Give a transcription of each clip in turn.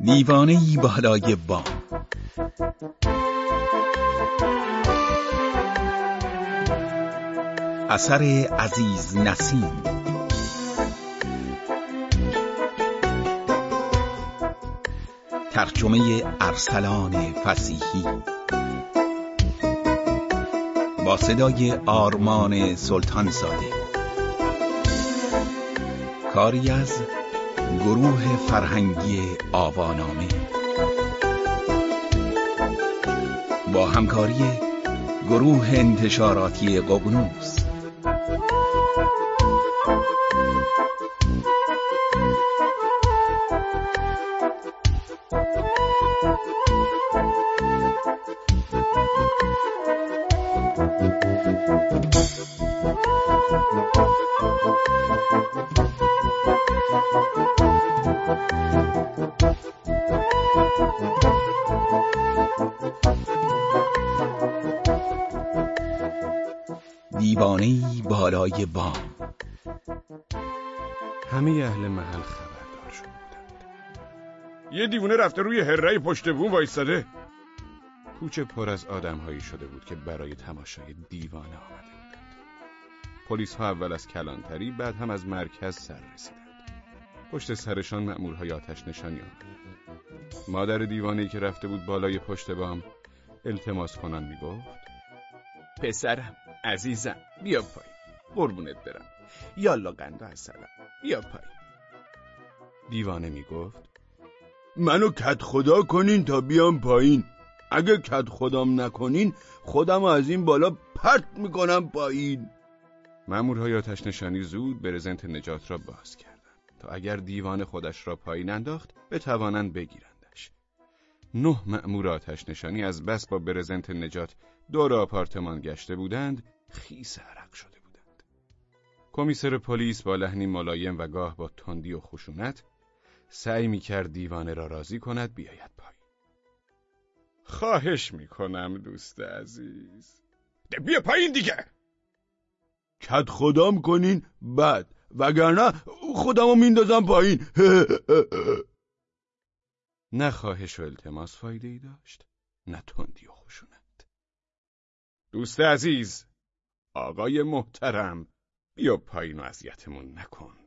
دیوانه ای بالای بام. اثر عزیز نسیم. ترجمه ارسلان فسیحی. با صدای آرمان سلطان زاده کاری از گروه فرهنگی آوانامه. با همکاری گروه انتشاراتی ققنوس همه اهل محل خبردار شده بودند یه دیوونه رفته روی هرهی پشت بوم وایستاده. کوچه پر از آدمهایی شده بود که برای تماشای دیوانه آمده بودند. پلیس ها اول از کلانتری بعد هم از مرکز سر رسیدند. پشت سرشان مأمورهای آتش نشانی آمدند مادر دیوانه‌ای که رفته بود بالای پشت بام التماس کنان می‌گفت پسرم عزیزم بیا پایین. قربونت برم. یالا قند و حسنم بیا پایین. دیوانه می‌گفت منو کت خدا کنین تا بیام پایین. اگه کت خدام نکنین خودم از این بالا پرت می‌کنم پایین. مأمورهای آتش نشانی زود برزنت نجات را باز کردند تا اگر دیوان خودش را پایین انداخت بتوانند بگیرندش. نه مأمور آتش نشانی از بس با برزنت نجات دور آپارتمان گشته بودند خیس عرق شده کمیسر پلیس با لحنی ملایم و گاه با تندی و خشونت سعی می‌کرد دیوانه را راضی کند بیاید پایین. خواهش می‌کنم دوست عزیز. بیا پایین دیگه. کت خدام کنین بعد. وگرنه خودمو میندازم پایین. نه خواهش و التماس فایده ای داشت نه تندی و خشونت. دوست عزیز آقای محترم بیا پایین و اذیتمون نکن.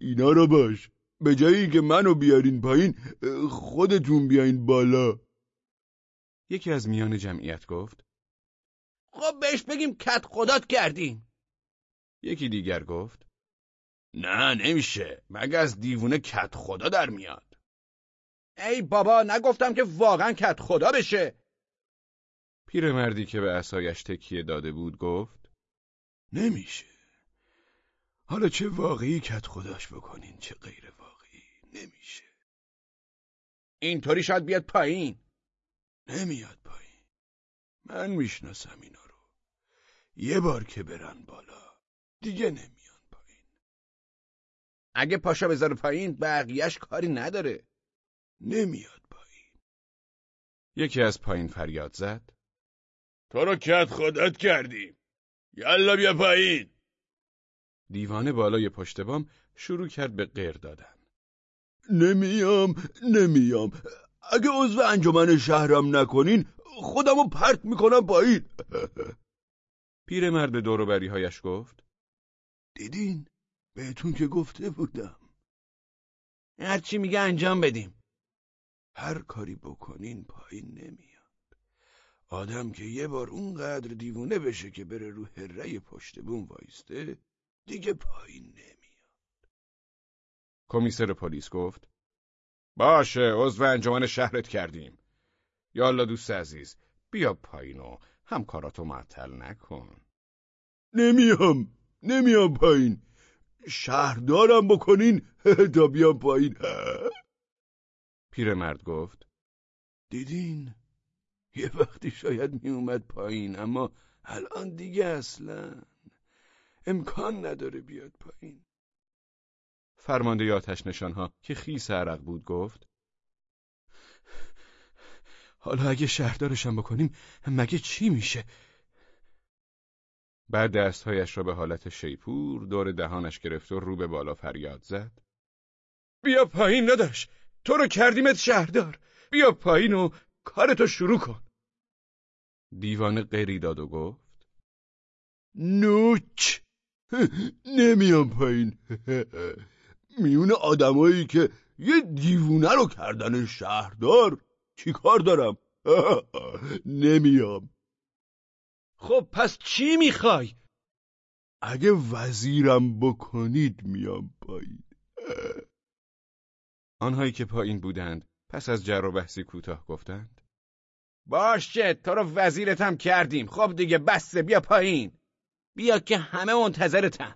اینا رو باش. به جایی که منو بیارین پایین خودتون بیاین بالا. یکی از میان جمعیت گفت خب بهش بگیم کت خدات کردیم. یکی دیگر گفت نه نمیشه. مگه از دیوونه کت خدا در میاد؟ ای بابا نگفتم که واقعا کت خدا بشه. پیرمردی که به عصایش تکیه داده بود گفت نمیشه. حالا چه واقعی کت خداش بکنین چه غیر واقعی؟ نمیشه. اینطوری شاید بیاد پایین. نمیاد پایین. من می‌شناسم اینا رو. یه بار که برن بالا دیگه نمیان پایین. اگه پاشا بذاره پایین بقیهش کاری نداره. نمیاد پایین. یکی از پایین فریاد زد. تو رو کت خودت کردیم. یالا بیا پایین. دیوانه بالای پشت بام شروع کرد به غیر دادن. نمیام نمیام. اگه عضو انجمن شهرم نکنین خودمو پرت می‌کنم پایین. پیرمرد دوروبری هایش گفت دیدین؟ بهتون که گفته بودم. هرچی میگه انجام بدیم. هر کاری بکنین پایین نمیاد. آدم که یه بار اونقدر دیوونه بشه که بره رو هره پشت بوم وایسته دیگه پایین نمیاد. کمیسر پلیس گفت باشه عضو انجمن شهرت کردیم. یالا دوست عزیز بیا پایین و همکاراتو معطل نکن. نمیام نمیام پایین. شهردارم بکنین تا بیام پایین. پیرمرد گفت دیدین؟ یه وقتی شاید میومد پایین اما الان دیگه اصلا امکان نداره بیاد پایین. فرمانده آتش نشانها که خیس عرق بود گفت حالا اگه شهردارشم بکنیم مگه چی میشه؟ بعد دستهایش را به حالت شیپور دور دهانش گرفت و رو به بالا فریاد زد. بیا پایین نداش تو رو کردیمت شهردار. بیا پایین و کارتو شروع کن. دیوانه غیری داد و گفت. نوچ! نمیام پایین. میون آدمایی که یه دیوونه رو کردن شهردار. چی کار دارم؟ نمیام. خب پس چی می‌خوای؟ اگه وزیرم بکنید میام پایین. آنهایی که پایین بودند پس از جر و بحثی کوتاه گفتند. باشه تو رو وزیرتم کردیم. خب دیگه بسته بیا پایین. بیا که همه منتظرتن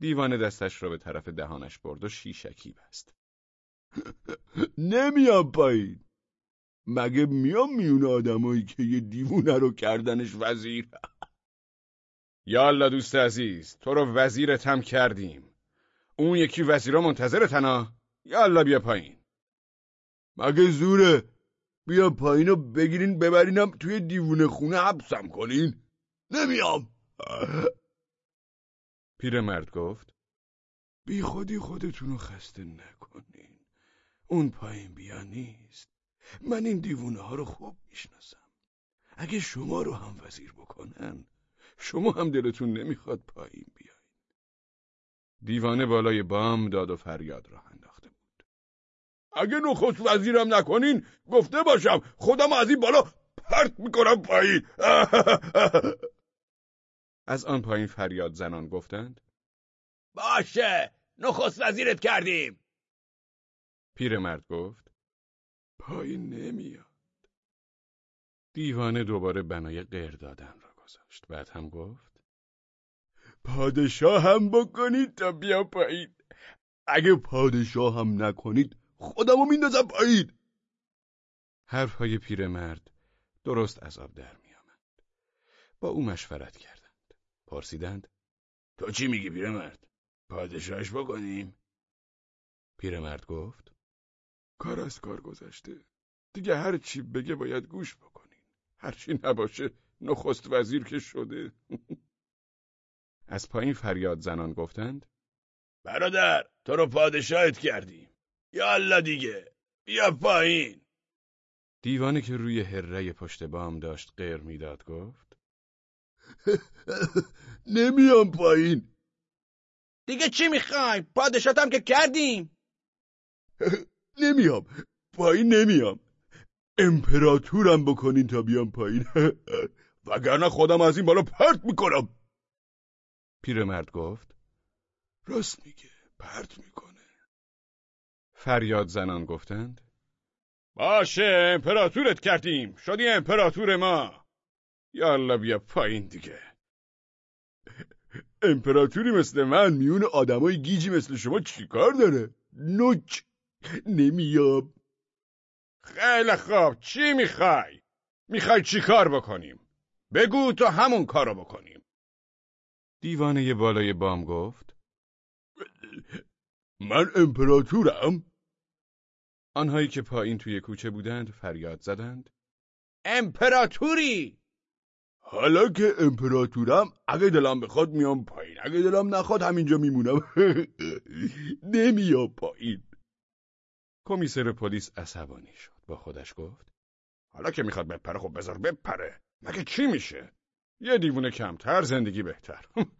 دیوانه دستش را به طرف دهانش برد و شیشکی بست. نمیام پایین. مگه میام میون آدمایی که یه دیوونه رو کردنش وزیر؟ یالا دوست عزیز تو رو وزیرتم کردیم. اون یکی وزیرا منتظرتنا یالا بیا پایین. مگه زوره؟ بیا پایین و بگیرین ببرینم توی دیوونه خونه حبسم کنین. نمیام. پیرمرد گفت بی خودی خودتون رو خسته نکنین. اون پایین بیا نیست. من این دیوونه ها رو خوب می‌شناسم. اگه شما رو هم وزیر بکنن شما هم دلتون نمی‌خواد پایین بیاین. دیوانه بالای بام داد و فریاد راه اگه نخست وزیرم نکنین گفته باشم. خودم از این بالا پرت می‌کنم پایین. از آن پایین فریاد زنان گفتند باشه نخست وزیرت کردیم. پیرمرد گفت پایین نمیاد. دیوانه دوباره بنای غیر دادن را گذاشت. بعد هم گفت پادشاه هم بکنید تا بیا پایین. اگه پادشاه هم نکنید خودمو میندازم پایین. حرفهای پیرمرد درست از آب در میآمد. با او مشورت کردند. پرسیدند تو چی میگی پیرمرد؟ پادشاهش بکنیم. پیرمرد گفت کار از کار گذشته. دیگه هر چی بگه باید گوش بکنین هر چی نباشه نخست وزیر که شده. از پایین فریاد زنان گفتند برادر تو رو پادشاهت کردیم. یالا دیگه بیا پایین. دیوانه که روی هره پشت بام داشت غیر می‌داد گفت نمیام پایین. دیگه چی می‌خوای؟ پادشاهتم که کردیم. نمیام. پایین نمیام. امپراتورم بکنین تا بیام پایین. وگرنه خودم از این بالا پرت می‌کنم. پیرمرد گفت راست میگه پرت می‌کنه. فریاد زنان گفتند. باشه امپراتورت کردیم. شدی امپراتور ما. یالا بیا پایین دیگه. امپراتوری مثل من میون آدمای گیجی مثل شما چیکار داره؟ نوچ. نمیام خیلی خوب. چی می‌خوای؟ می‌خوای چی کار بکنیم؟ بگو تو همون کارو بکنیم. دیوانه بالای بام گفت. من امپراتورم؟ آنهایی که پایین توی کوچه بودند فریاد زدند. امپراتوری! حالا که امپراتورم اگه دلم بخواد میام پایین. اگه دلم نخواد همینجا میمونم. نمیام پایین. کمیسر پلیس عصبانی شد. با خودش گفت حالا که می‌خواد بپره خب بذار بپره. مگه چی میشه؟ یه دیوونه کمتر زندگی بهتر.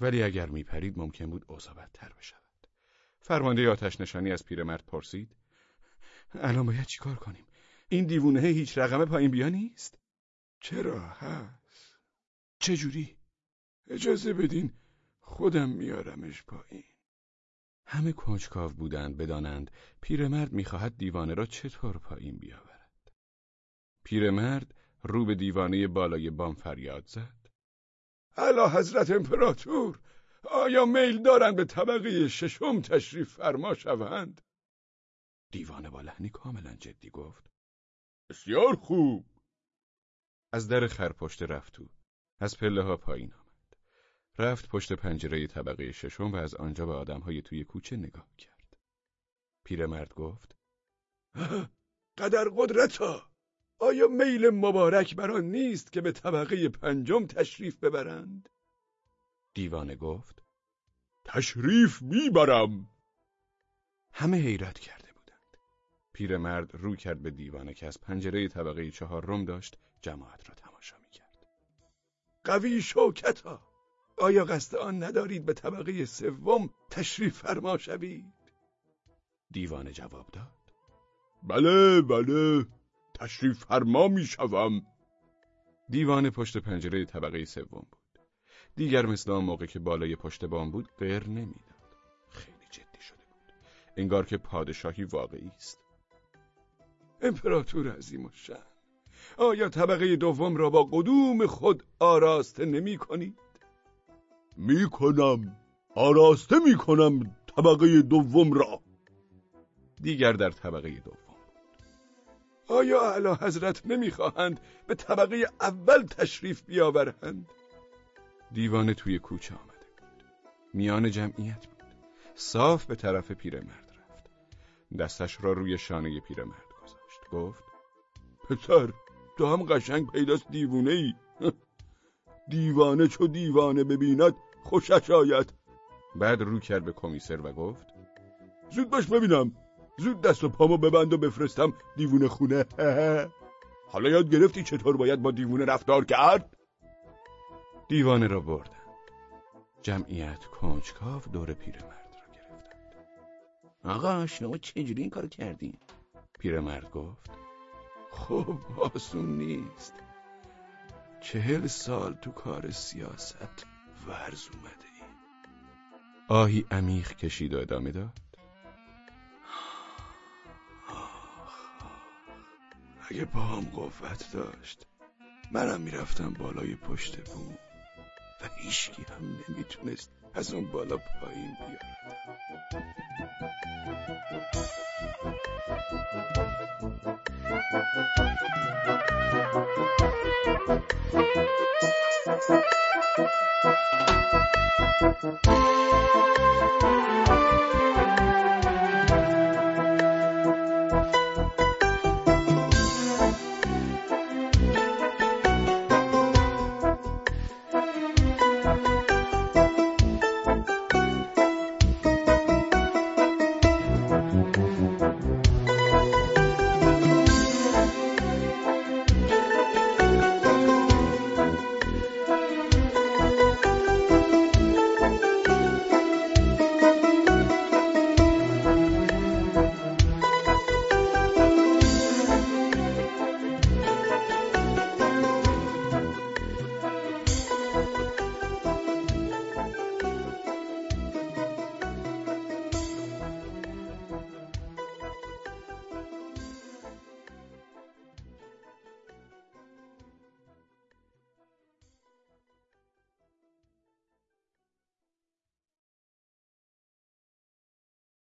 ولی اگر میپرید ممکن بود اوضاع بدتر بشود فرمانده آتش نشانی از پیرمرد پرسید. الان باید چیکار کنیم؟ این دیوونه هیچ رقم پایین بیا نیست؟ چرا؟ هست. چجوری اجازه بدین خودم میارمش پایین. همه کنجکاو بودند بدانند پیرمرد می‌خواهد دیوانه را چطور پایین بیاورد. پیرمرد رو به دیوانه بالای بام فریاد زد. الا حضرت امپراتور آیا میل دارند به طبقه ششم تشریف فرما شوند؟ دیوانه با لحنی کاملا جدی گفت. بسیار خوب. از در خرپشت رفت تو از پله ها پایین آمد. رفت پشت پنجره طبقه ششم و از آنجا به آدمهای توی کوچه نگاه کرد. پیرمرد گفت: قدر قدرتا! آیا میل مبارک بران نیست که به طبقه پنجم تشریف ببرند؟ دیوانه گفت: تشریف می‌برم. همه حیرت کرده بودند. پیرمرد رو کرد به دیوانه که از پنجره طبقه چهارم داشت جماعت را تماشا می‌کرد. قوی شوکتا آیا قصد آن ندارید به طبقه سوم تشریف فرما شوید؟ دیوانه جواب داد. بله بله تشریف فرما می شوم. دیوانه پشت پنجره طبقه سوم بود. دیگر مثل آن موقع که بالای پشت بام بود غیر نمی‌داد. خیلی جدی شده بود. انگار که پادشاهی واقعی است. امپراتور عظیم و شن. آیا طبقه دوم را با قدوم خود آراسته نمی کنید؟ می کنم آراسته می کنم طبقه دوم را دیگر در طبقه دوم آیا اعلی حضرت نمی‌خواهند به طبقه اول تشریف بیاورند؟ دیوانه توی کوچه آمده بود. میان جمعیت بود. صاف به طرف پیرمرد رفت. دستش را روی شانه پیرمرد گذاشت. گفت پسر تو هم قشنگ پیداست دیوونه ای دیوانه چو دیوانه ببیند خوشش آید. بعد رو کرد به کمیسر و گفت زود باش ببینم. زود دست و پامو ببند و بفرستم دیوونه خونه. حالا یاد گرفتی چطور باید با دیوونه رفتار کرد؟ دیوانه را بردن جمعیت کنجکاو دور پیرمرد را گرفتند. آقا شما چجوری این کار کردین؟ پیرمرد گفت خب آسون نیست. چهل سال تو کار سیاست ورز اومده ای. آهی عمیق کشید و ادامه داد. اگه هم قوت داشت منم می‌رفتم بالای پشت بوم. و هیچکی هم نمی‌تونست از اون بالا پایین بیاد.